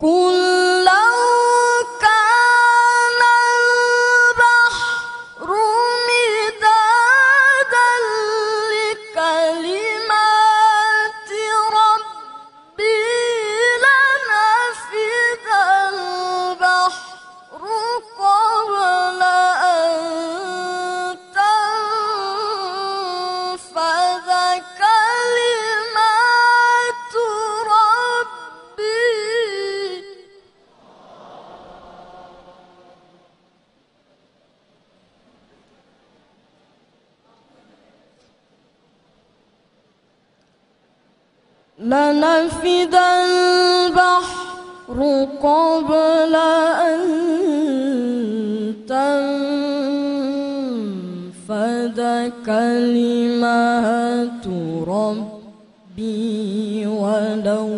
قل لنفد البحر قبل أن تنفد كلمات ربي ولو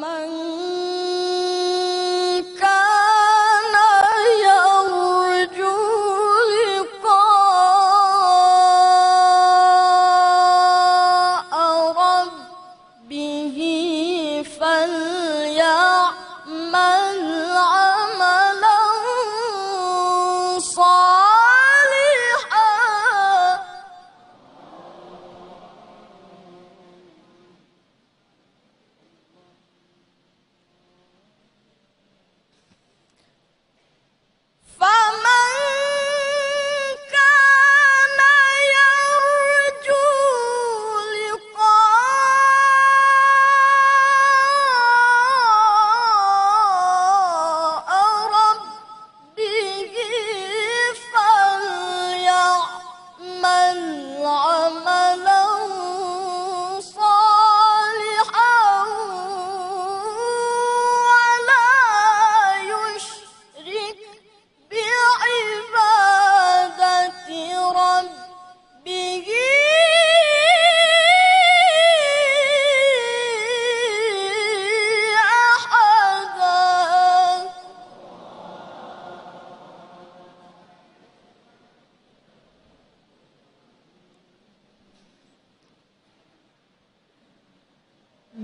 من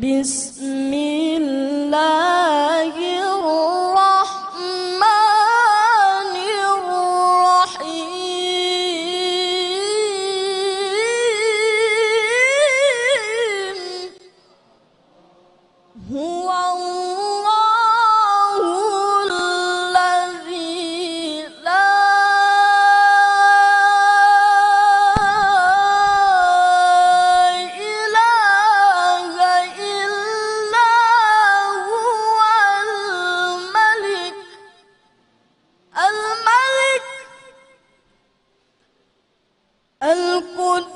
بسم القدس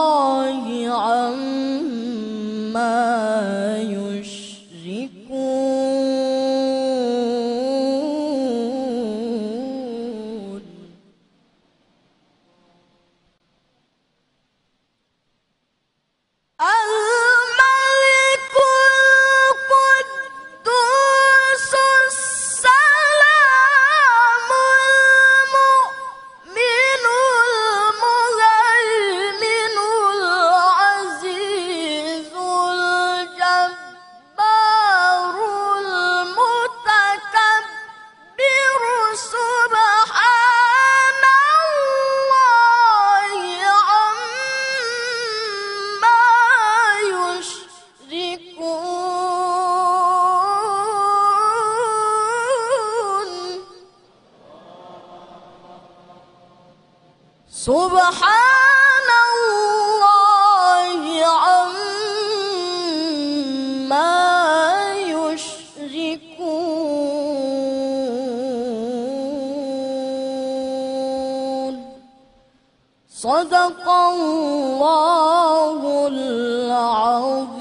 سبحان الله عما يشركون. صدق الله العظيم.